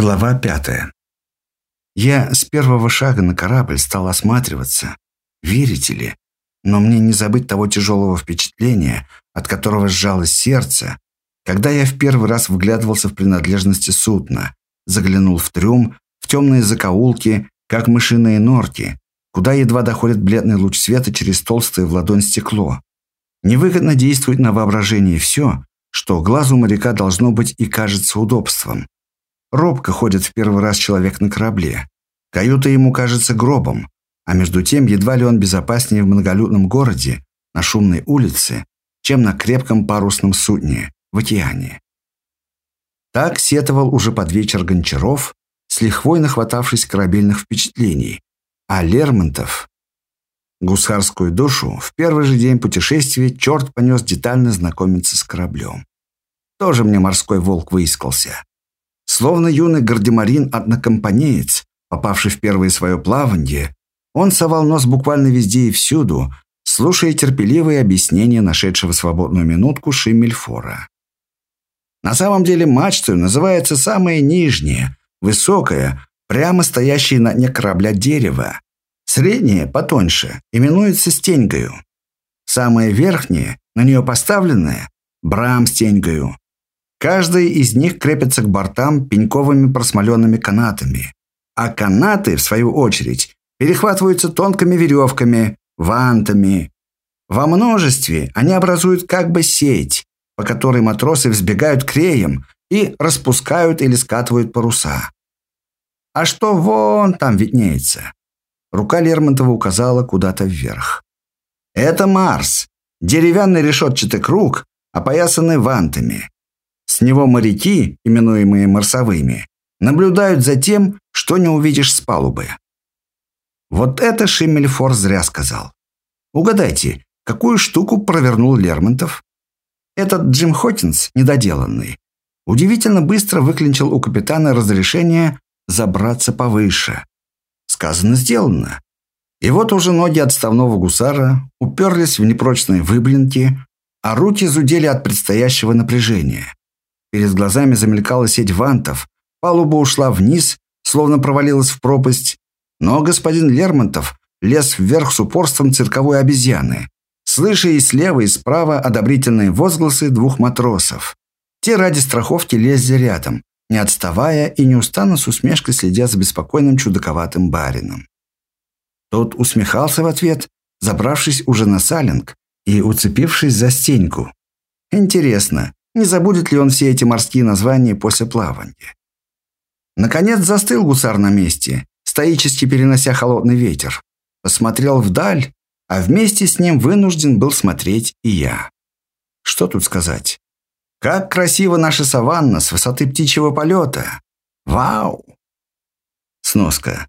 Глава пятая. Я с первого шага на корабль стал осматриваться. Верите ли? Но мне не забыть того тяжелого впечатления, от которого сжалось сердце, когда я в первый раз вглядывался в принадлежности судна, заглянул в трюм, в темные закоулки, как мышиные норки, куда едва доходит бледный луч света через толстое в ладонь стекло. Невыгодно действует на воображение все, что глазу моряка должно быть и кажется удобством. Робко ходит в первый раз человек на корабле. Каюта ему кажется гробом, а между тем едва ли он безопаснее в многолюдном городе, на шумной улице, чем на крепком парусном судне в океане. Так сетовал уже под вечер Гончаров, с лихвой нахватавшись корабельных впечатлений, а Лермонтов гусарскую душу в первый же день путешествия черт понес детально знакомиться с кораблем. Тоже мне морской волк выискался. Словно юный гардемарин-однокомпанеец, попавший в первое свое плавание, он совал нос буквально везде и всюду, слушая терпеливые объяснения нашедшего свободную минутку Шиммельфора. На самом деле мачтой называется самое нижнее, высокое, прямо стоящее на дне корабля дерево. Среднее, потоньше, именуется стеньгою. Самое верхнее, на нее поставленное, брам стеньгою. Каждый из них крепится к бортам пеньковыми просмоленными канатами. А канаты, в свою очередь, перехватываются тонкими веревками, вантами. Во множестве они образуют как бы сеть, по которой матросы взбегают к реям и распускают или скатывают паруса. А что вон там виднеется? Рука Лермонтова указала куда-то вверх. Это Марс. Деревянный решетчатый круг, опоясанный вантами. С него моряки, именуемые марсовыми, наблюдают за тем, что не увидишь с палубы. Вот это Шиммельфор зря сказал. Угадайте, какую штуку провернул Лермонтов? Этот Джим Хоттинс, недоделанный, удивительно быстро выклинчил у капитана разрешение забраться повыше. Сказано, сделано. И вот уже ноги отставного гусара уперлись в непрочные выблинки, а руки зудели от предстоящего напряжения. Перед глазами замелькала сеть вантов, палуба ушла вниз, словно провалилась в пропасть. Но господин Лермонтов лез вверх с упорством цирковой обезьяны, слыша и слева, и справа одобрительные возгласы двух матросов. Те ради страховки лезли рядом, не отставая и неустанно с усмешкой следя за беспокойным чудаковатым барином. Тот усмехался в ответ, забравшись уже на салинг и уцепившись за стеньку. Интересно, не забудет ли он все эти морские названия после плавания? Наконец застыл гусар на месте, стоически перенося холодный ветер. Посмотрел вдаль, а вместе с ним вынужден был смотреть и я. Что тут сказать? Как красиво наша саванна с высоты птичьего полета! Вау! Сноска.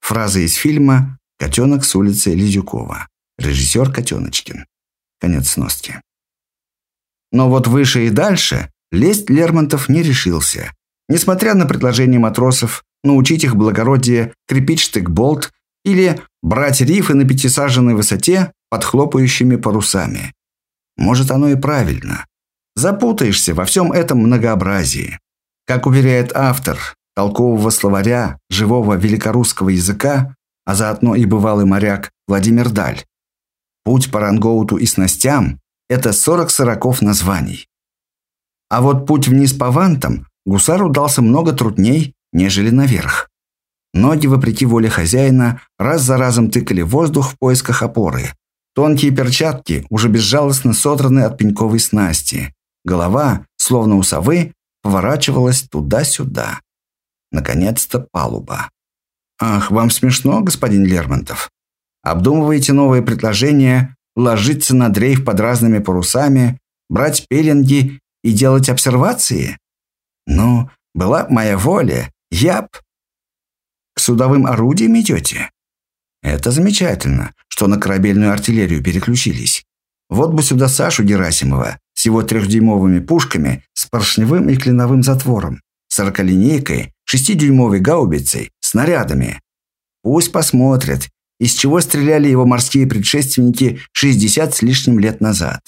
Фраза из фильма «Котенок с улицы Лизюкова». Режиссер Котеночкин. Конец сноски. Но вот выше и дальше лезть Лермонтов не решился. Несмотря на предложение матросов научить их благородие крепить штык-болт или брать рифы на пятисаженной высоте под хлопающими парусами. Может, оно и правильно. Запутаешься во всем этом многообразии. Как уверяет автор толкового словаря живого великорусского языка, а заодно и бывалый моряк Владимир Даль, путь по рангоуту и снастям это 40 сороков названий. А вот путь вниз по вантам гусару дался много трудней, нежели наверх. Ноги, вопреки воле хозяина, раз за разом тыкали воздух в поисках опоры. Тонкие перчатки уже безжалостно содраны от пеньковой снасти. Голова, словно у совы, поворачивалась туда-сюда. Наконец-то палуба. «Ах, вам смешно, господин Лермонтов? Обдумываете новые предложения, ложиться на дрейф под разными парусами, брать пеленги и делать обсервации? Ну, была моя воля, я б... К судовым орудиям идете? Это замечательно, что на корабельную артиллерию переключились. Вот бы сюда Сашу Герасимова с его трехдюймовыми пушками с поршневым и клиновым затвором, сорокалинейкой, шестидюймовой гаубицей, снарядами. Пусть посмотрят, из чего стреляли его морские предшественники 60 с лишним лет назад.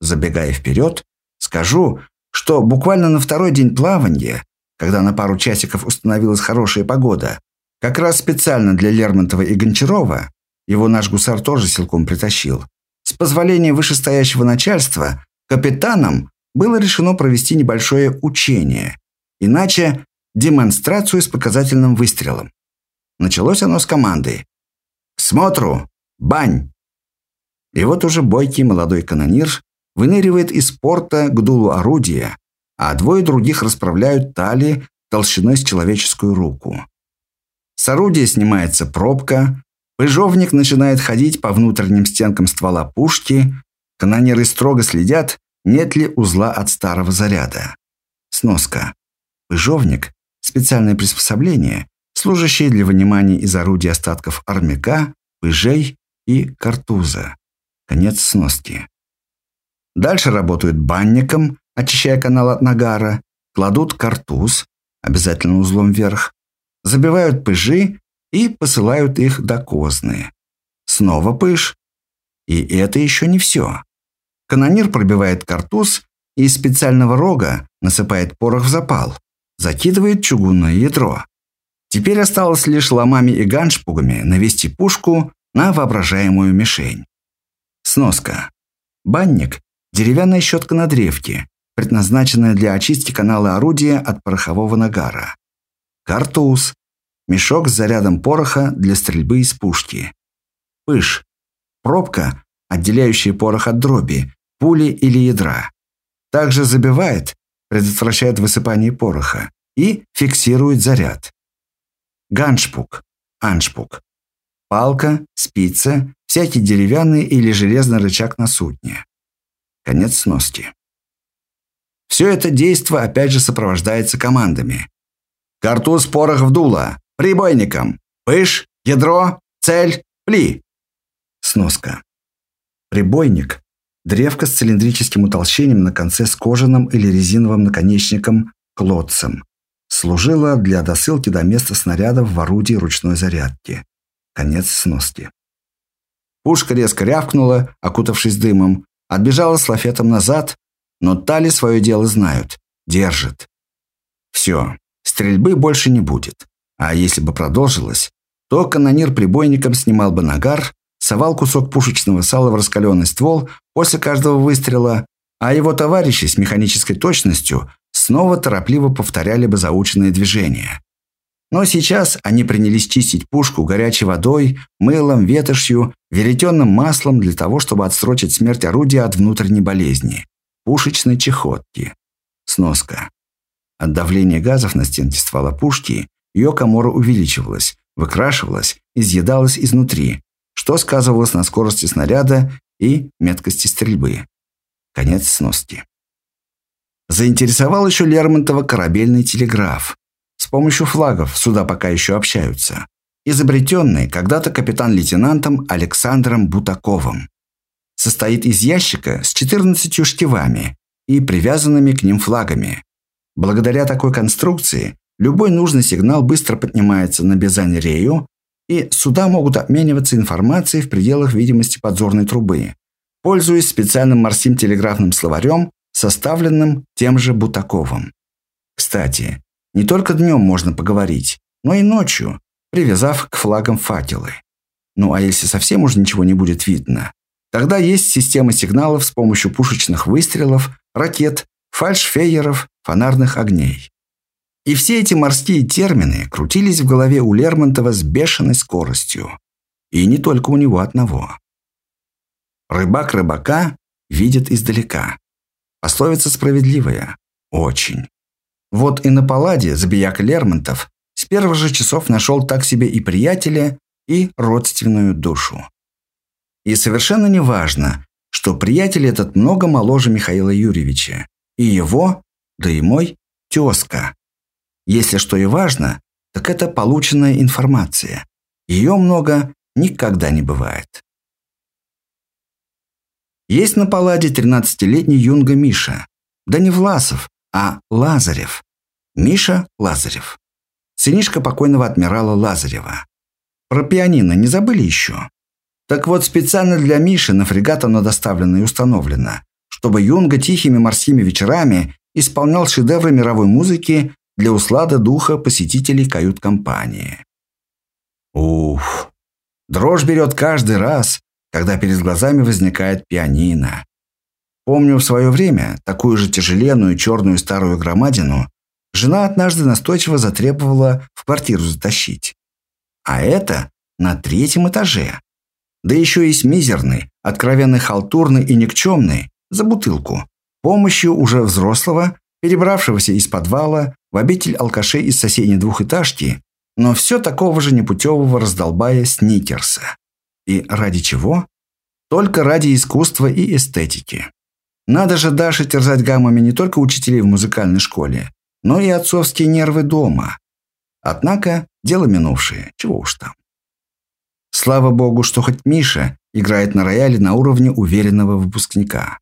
Забегая вперед, скажу, что буквально на второй день плавания когда на пару часиков установилась хорошая погода, как раз специально для Лермонтова и Гончарова, его наш гусар тоже силком притащил, с позволения вышестоящего начальства, капитанам было решено провести небольшое учение, иначе демонстрацию с показательным выстрелом. Началось оно с команды «К смотру! Бань!» И вот уже бойкий молодой канонир выныривает из порта к дулу орудия, а двое других расправляют тали толщиной с человеческую руку. С орудия снимается пробка, пыжовник начинает ходить по внутренним стенкам ствола пушки, канонеры строго следят, нет ли узла от старого заряда. Сноска. Пыжовник – специальное приспособление, служащее для вынимания из орудия остатков армяка, пыжей и картуза. Конец сноски. Дальше работают банником, очищая канал от нагара, кладут картуз, обязательно узлом вверх, забивают пыжи и посылают их до козны. Снова пыж. И это еще не все. Канонир пробивает картуз и из специального рога насыпает порох в запал, закидывает чугунное ядро. Теперь осталось лишь ломами и ганшпугами навести пушку на воображаемую мишень. Сноска. Банник – деревянная щетка на древке, предназначенная для очистки канала орудия от порохового нагара. Картуз – мешок с зарядом пороха для стрельбы из пушки. Пыш – пробка, отделяющая порох от дроби, пули или ядра. Также забивает, предотвращает высыпание пороха и фиксирует заряд. Ганшпук, аншпук. Палка, спица, всякий деревянный или железный рычаг на судне. Конец сноски. Все это действо опять же сопровождается командами. Картуз порох в дуло, прибойником, пыш, ядро, цель, пли. Сноска. Прибойник Древко с цилиндрическим утолщением на конце с кожаным или резиновым наконечником клотцем. Служила для досылки до места снарядов в орудии ручной зарядки. Конец сноски. Пушка резко рявкнула, окутавшись дымом, отбежала с лафетом назад, но Тали свое дело знают, держит. Все, стрельбы больше не будет. А если бы продолжилось, то канонир прибойником снимал бы нагар совал кусок пушечного сала в раскаленный ствол после каждого выстрела, а его товарищи с механической точностью снова торопливо повторяли бы заученные движения. Но сейчас они принялись чистить пушку горячей водой, мылом, ветошью, веретенным маслом для того, чтобы отсрочить смерть орудия от внутренней болезни – пушечной чехотки. Сноска. От давления газов на стенке ствола пушки ее комора увеличивалась, выкрашивалась, изъедалась изнутри, что сказывалось на скорости снаряда и меткости стрельбы. Конец сноски. Заинтересовал еще Лермонтова корабельный телеграф. С помощью флагов суда пока еще общаются. Изобретенный когда-то капитан-лейтенантом Александром Бутаковым. Состоит из ящика с 14 штивами и привязанными к ним флагами. Благодаря такой конструкции любой нужный сигнал быстро поднимается на Бизань-Рею и суда могут обмениваться информацией в пределах видимости подзорной трубы, пользуясь специальным морским телеграфным словарем, составленным тем же Бутаковым. Кстати, не только днем можно поговорить, но и ночью, привязав к флагам факелы. Ну а если совсем уже ничего не будет видно, тогда есть система сигналов с помощью пушечных выстрелов, ракет, фальшфейеров, фонарных огней. И все эти морские термины крутились в голове у Лермонтова с бешеной скоростью. И не только у него одного. Рыбак рыбака видит издалека. Пословица справедливая. Очень. Вот и на Палладе забияк Лермонтов с первых же часов нашел так себе и приятеля, и родственную душу. И совершенно не важно, что приятель этот много моложе Михаила Юрьевича. И его, да и мой, тезка. Если что и важно, так это полученная информация. Ее много никогда не бывает. Есть на паладе 13-летний юнга Миша. Да не Власов, а Лазарев. Миша Лазарев. Сынишка покойного адмирала Лазарева. Про пианино не забыли еще? Так вот, специально для Миши на фрегат оно доставлено и установлено, чтобы юнга тихими морскими вечерами исполнял шедевры мировой музыки для услада духа посетителей кают-компании. Уф! Дрожь берет каждый раз, когда перед глазами возникает пианино. Помню в свое время такую же тяжеленную черную старую громадину жена однажды настойчиво затребовала в квартиру затащить. А это на третьем этаже. Да еще и с мизерной, откровенно халтурной и никчемной, за бутылку, помощью уже взрослого, перебравшегося из подвала в обитель алкашей из соседней двухэтажки, но все такого же непутевого раздолбая Сникерса. И ради чего? Только ради искусства и эстетики. Надо же Даше терзать гаммами не только учителей в музыкальной школе, но и отцовские нервы дома. Однако дело минувшее, чего уж там. Слава богу, что хоть Миша играет на рояле на уровне уверенного выпускника.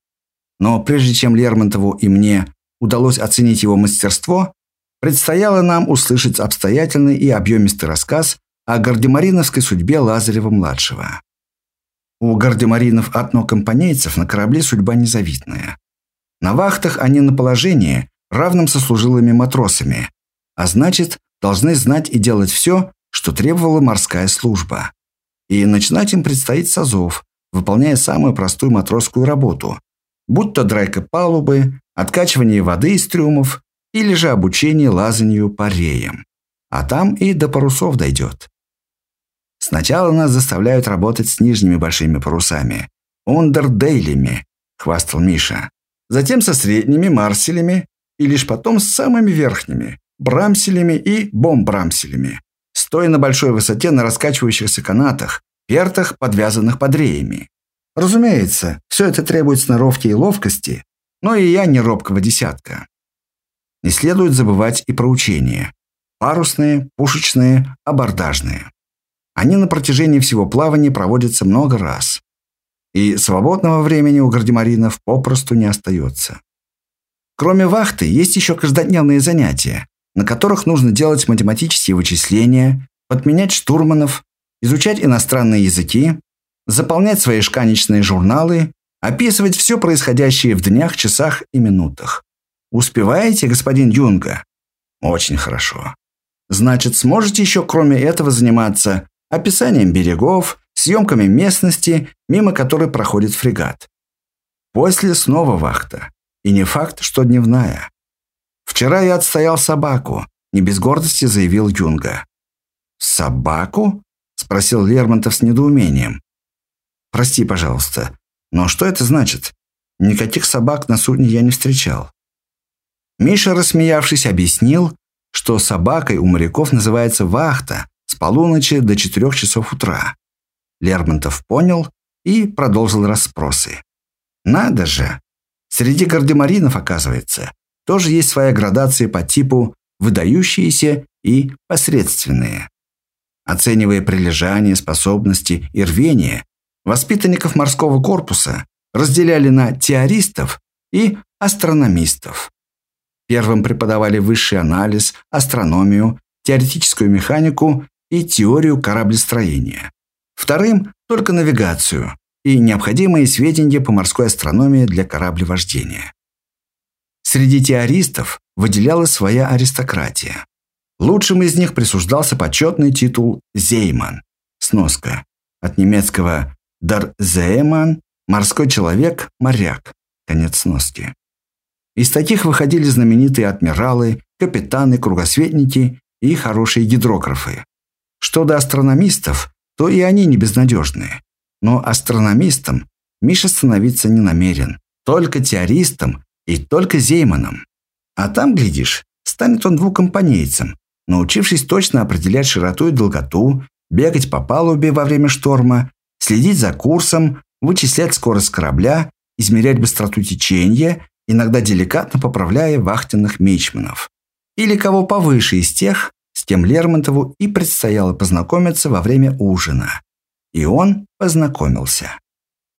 Но прежде чем Лермонтову и мне удалось оценить его мастерство, предстояло нам услышать обстоятельный и объемистый рассказ о гардемариновской судьбе Лазарева-младшего. У гардемаринов однокомпанейцев на корабле судьба незавидная. На вахтах они на положении, равным со служилыми матросами, а значит, должны знать и делать все, что требовала морская служба. И начинать им предстоит с азов, выполняя самую простую матросскую работу, будь то драйка палубы, откачивание воды из трюмов или же обучение лазанию по реям. А там и до парусов дойдет. Сначала нас заставляют работать с нижними большими парусами, ундердейлями, хвастал Миша. Затем со средними марселями и лишь потом с самыми верхними, брамселями и бомбрамселями, стоя на большой высоте на раскачивающихся канатах, пертах, подвязанных под реями. Разумеется, все это требует сноровки и ловкости, но и я не робкого десятка. Не следует забывать и про учения. Парусные, пушечные, абордажные. Они на протяжении всего плавания проводятся много раз. И свободного времени у гардемаринов попросту не остается. Кроме вахты, есть еще каждодневные занятия, на которых нужно делать математические вычисления, подменять штурманов, изучать иностранные языки, заполнять свои шканечные журналы, описывать все происходящее в днях, часах и минутах. Успеваете, господин Юнга? Очень хорошо. Значит, сможете еще кроме этого заниматься описанием берегов, съемками местности, мимо которой проходит фрегат. После снова вахта. И не факт, что дневная. Вчера я отстоял собаку, не без гордости заявил Юнга. Собаку? спросил Лермонтов с недоумением. Прости, пожалуйста, но что это значит? Никаких собак на судне я не встречал. Миша, рассмеявшись, объяснил, что собакой у моряков называется вахта с полуночи до четырех часов утра. Лермонтов понял и продолжил расспросы. Надо же! Среди гардемаринов, оказывается, тоже есть своя градация по типу выдающиеся и посредственные. Оценивая прилежание, способности и рвение, воспитанников морского корпуса разделяли на теористов и астрономистов. Первым преподавали высший анализ, астрономию, теоретическую механику и теорию кораблестроения. Вторым – только навигацию и необходимые сведения по морской астрономии для кораблевождения. Среди теористов выделялась своя аристократия. Лучшим из них присуждался почетный титул «Зейман» – сноска, от немецкого «дар Зейман» – морской человек, моряк, конец сноски. Из таких выходили знаменитые адмиралы, капитаны, кругосветники и хорошие гидрографы. Что до астрономистов, то и они не безнадежные. Но астрономистом Миша становиться не намерен. Только теористом и только Зейманом. А там, глядишь, станет он двукомпанейцем, научившись точно определять широту и долготу, бегать по палубе во время шторма, следить за курсом, вычислять скорость корабля, измерять быстроту течения, иногда деликатно поправляя вахтенных мичманов. Или кого повыше из тех, с кем Лермонтову и предстояло познакомиться во время ужина. И он познакомился.